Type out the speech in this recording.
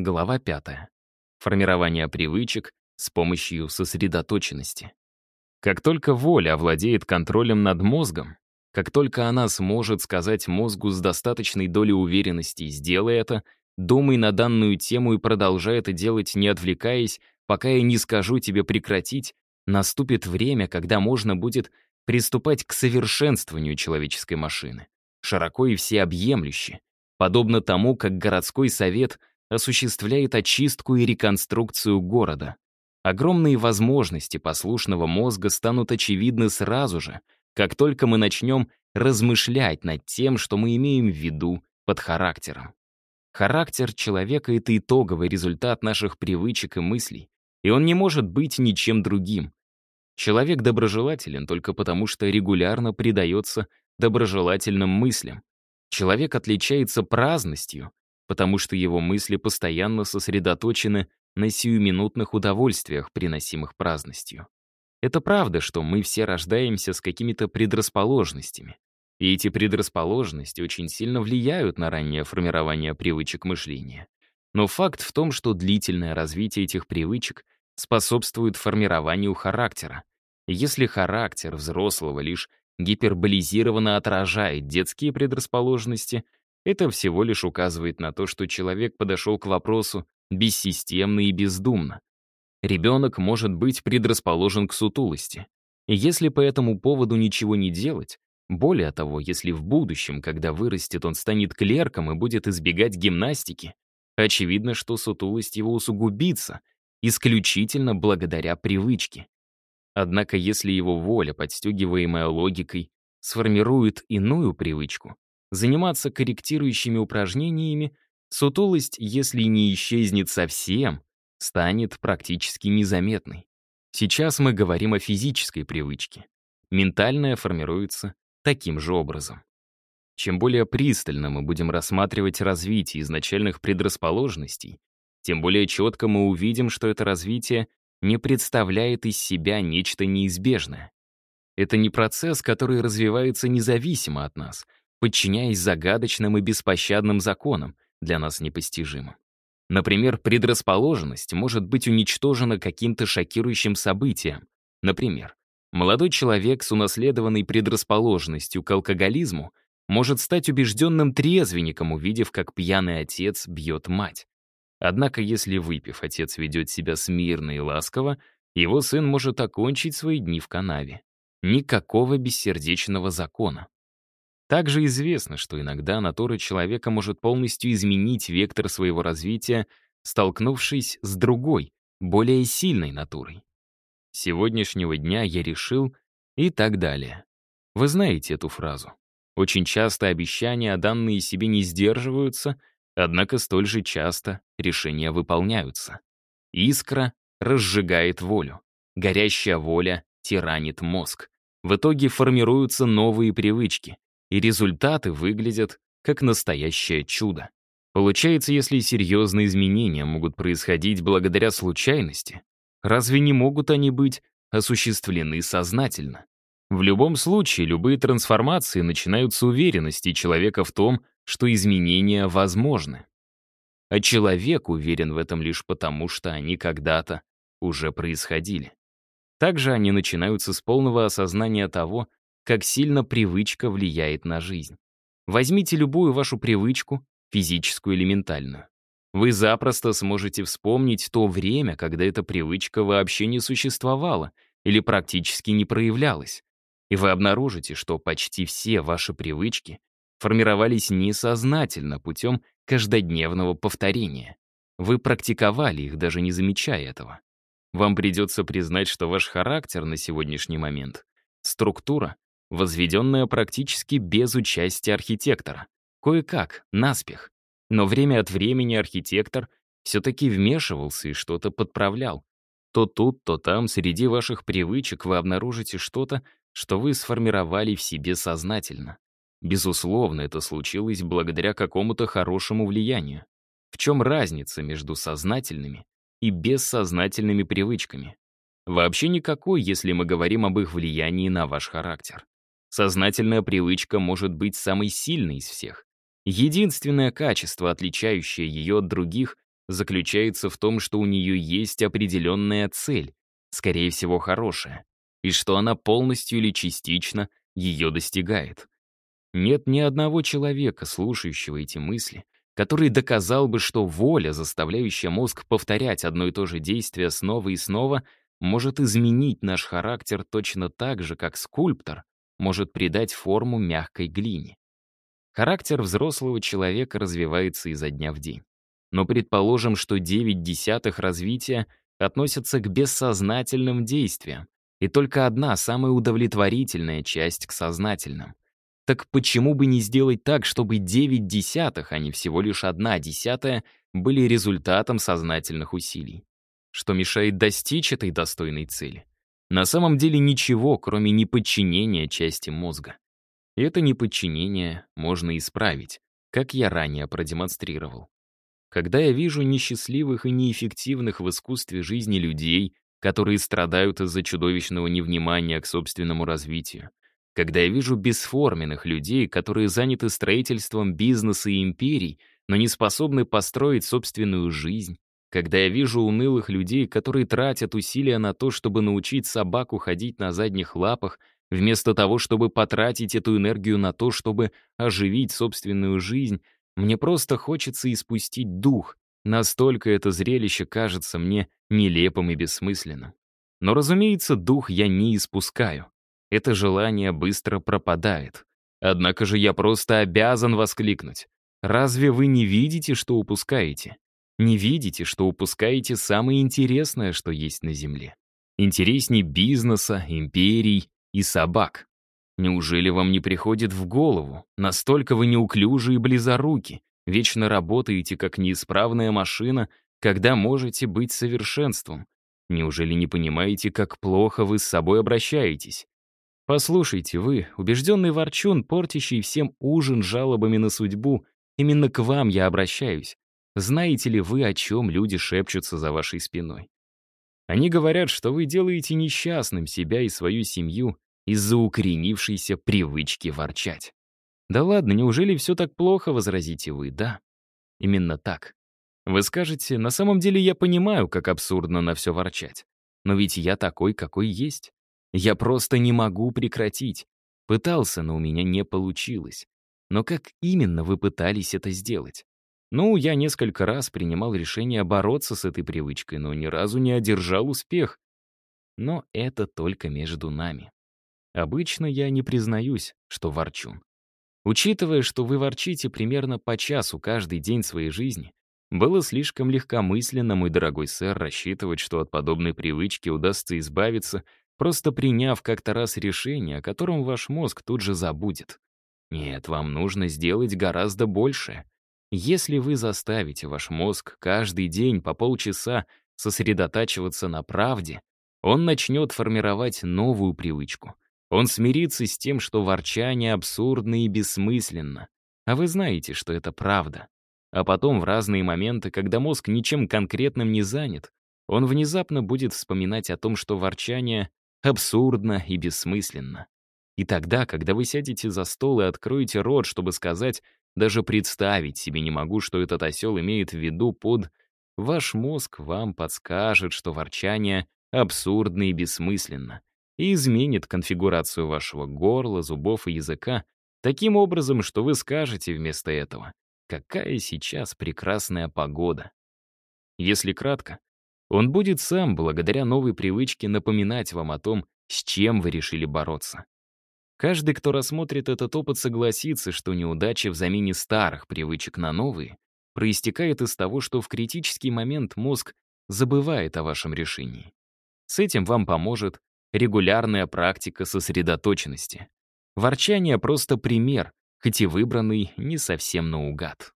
Глава 5. Формирование привычек с помощью сосредоточенности. Как только воля овладеет контролем над мозгом, как только она сможет сказать мозгу с достаточной долей уверенности «сделай это», думай на данную тему и продолжай это делать, не отвлекаясь, пока я не скажу тебе прекратить, наступит время, когда можно будет приступать к совершенствованию человеческой машины, широко и всеобъемлюще, подобно тому, как городской совет осуществляет очистку и реконструкцию города. Огромные возможности послушного мозга станут очевидны сразу же, как только мы начнем размышлять над тем, что мы имеем в виду под характером. Характер человека — это итоговый результат наших привычек и мыслей, и он не может быть ничем другим. Человек доброжелателен только потому, что регулярно предается доброжелательным мыслям. Человек отличается праздностью, потому что его мысли постоянно сосредоточены на сиюминутных удовольствиях, приносимых праздностью. Это правда, что мы все рождаемся с какими-то предрасположенностями. И эти предрасположенности очень сильно влияют на раннее формирование привычек мышления. Но факт в том, что длительное развитие этих привычек способствует формированию характера. Если характер взрослого лишь гиперболизированно отражает детские предрасположенности — это всего лишь указывает на то, что человек подошел к вопросу бессистемно и бездумно. Ребенок может быть предрасположен к сутулости. И если по этому поводу ничего не делать, более того, если в будущем, когда вырастет, он станет клерком и будет избегать гимнастики, очевидно, что сутулость его усугубится, исключительно благодаря привычке. Однако если его воля, подстегиваемая логикой, сформирует иную привычку, заниматься корректирующими упражнениями, сутулость, если не исчезнет совсем, станет практически незаметной. Сейчас мы говорим о физической привычке. Ментальная формируется таким же образом. Чем более пристально мы будем рассматривать развитие изначальных предрасположенностей, тем более четко мы увидим, что это развитие не представляет из себя нечто неизбежное. Это не процесс, который развивается независимо от нас — подчиняясь загадочным и беспощадным законам, для нас непостижимым. Например, предрасположенность может быть уничтожена каким-то шокирующим событием. Например, молодой человек с унаследованной предрасположенностью к алкоголизму может стать убежденным трезвенником, увидев, как пьяный отец бьет мать. Однако, если, выпив, отец ведет себя смирно и ласково, его сын может окончить свои дни в канаве. Никакого бессердечного закона. Также известно, что иногда натура человека может полностью изменить вектор своего развития, столкнувшись с другой, более сильной натурой. сегодняшнего дня я решил и так далее. Вы знаете эту фразу. Очень часто обещания, данные себе, не сдерживаются, однако столь же часто решения выполняются. Искра разжигает волю. Горящая воля тиранит мозг. В итоге формируются новые привычки и результаты выглядят как настоящее чудо. Получается, если серьезные изменения могут происходить благодаря случайности, разве не могут они быть осуществлены сознательно? В любом случае, любые трансформации начинаются с уверенности человека в том, что изменения возможны. А человек уверен в этом лишь потому, что они когда-то уже происходили. Также они начинаются с полного осознания того, как сильно привычка влияет на жизнь. Возьмите любую вашу привычку, физическую или ментальную. Вы запросто сможете вспомнить то время, когда эта привычка вообще не существовала или практически не проявлялась. И вы обнаружите, что почти все ваши привычки формировались несознательно путем каждодневного повторения. Вы практиковали их, даже не замечая этого. Вам придется признать, что ваш характер на сегодняшний момент — структура, возведенная практически без участия архитектора. Кое-как, наспех. Но время от времени архитектор все-таки вмешивался и что-то подправлял. То тут, то там, среди ваших привычек вы обнаружите что-то, что вы сформировали в себе сознательно. Безусловно, это случилось благодаря какому-то хорошему влиянию. В чем разница между сознательными и бессознательными привычками? Вообще никакой, если мы говорим об их влиянии на ваш характер. Сознательная привычка может быть самой сильной из всех. Единственное качество, отличающее ее от других, заключается в том, что у нее есть определенная цель, скорее всего, хорошая, и что она полностью или частично ее достигает. Нет ни одного человека, слушающего эти мысли, который доказал бы, что воля, заставляющая мозг повторять одно и то же действие снова и снова, может изменить наш характер точно так же, как скульптор может придать форму мягкой глине. Характер взрослого человека развивается изо дня в день. Но предположим, что 9 десятых развития относятся к бессознательным действиям, и только одна, самая удовлетворительная часть к сознательным. Так почему бы не сделать так, чтобы 9 десятых, а не всего лишь одна десятая, были результатом сознательных усилий? Что мешает достичь этой достойной цели? На самом деле ничего, кроме неподчинения части мозга. И это неподчинение можно исправить, как я ранее продемонстрировал. Когда я вижу несчастливых и неэффективных в искусстве жизни людей, которые страдают из-за чудовищного невнимания к собственному развитию, когда я вижу бесформенных людей, которые заняты строительством бизнеса и империй, но не способны построить собственную жизнь, когда я вижу унылых людей, которые тратят усилия на то, чтобы научить собаку ходить на задних лапах, вместо того, чтобы потратить эту энергию на то, чтобы оживить собственную жизнь, мне просто хочется испустить дух. Настолько это зрелище кажется мне нелепым и бессмысленным. Но, разумеется, дух я не испускаю. Это желание быстро пропадает. Однако же я просто обязан воскликнуть. Разве вы не видите, что упускаете? Не видите, что упускаете самое интересное, что есть на Земле? Интересней бизнеса, империй и собак. Неужели вам не приходит в голову? Настолько вы неуклюжи и близоруки, вечно работаете как неисправная машина, когда можете быть совершенством. Неужели не понимаете, как плохо вы с собой обращаетесь? Послушайте, вы, убежденный ворчун, портящий всем ужин жалобами на судьбу, именно к вам я обращаюсь. Знаете ли вы, о чем люди шепчутся за вашей спиной? Они говорят, что вы делаете несчастным себя и свою семью, из-за укоренившейся привычки ворчать. «Да ладно, неужели все так плохо?» — возразите вы. «Да, именно так». Вы скажете, на самом деле я понимаю, как абсурдно на все ворчать. Но ведь я такой, какой есть. Я просто не могу прекратить. Пытался, но у меня не получилось. Но как именно вы пытались это сделать? Ну, я несколько раз принимал решение бороться с этой привычкой, но ни разу не одержал успех. Но это только между нами. Обычно я не признаюсь, что ворчун. Учитывая, что вы ворчите примерно по часу каждый день своей жизни, было слишком легкомысленно, мой дорогой сэр, рассчитывать, что от подобной привычки удастся избавиться, просто приняв как-то раз решение, о котором ваш мозг тут же забудет. Нет, вам нужно сделать гораздо больше. Если вы заставите ваш мозг каждый день по полчаса сосредотачиваться на правде, он начнет формировать новую привычку — он смирится с тем, что ворчание абсурдно и бессмысленно. А вы знаете, что это правда. А потом, в разные моменты, когда мозг ничем конкретным не занят, он внезапно будет вспоминать о том, что ворчание абсурдно и бессмысленно. И тогда, когда вы сядете за стол и откроете рот, чтобы сказать, даже представить себе не могу, что этот осел имеет в виду под, ваш мозг вам подскажет, что ворчание абсурдно и бессмысленно и изменит конфигурацию вашего горла, зубов и языка таким образом, что вы скажете вместо этого «Какая сейчас прекрасная погода». Если кратко, он будет сам, благодаря новой привычке, напоминать вам о том, с чем вы решили бороться. Каждый, кто рассмотрит этот опыт, согласится, что неудача в замене старых привычек на новые проистекает из того, что в критический момент мозг забывает о вашем решении. С этим вам поможет регулярная практика сосредоточенности. Ворчание — просто пример, хоть и выбранный не совсем наугад.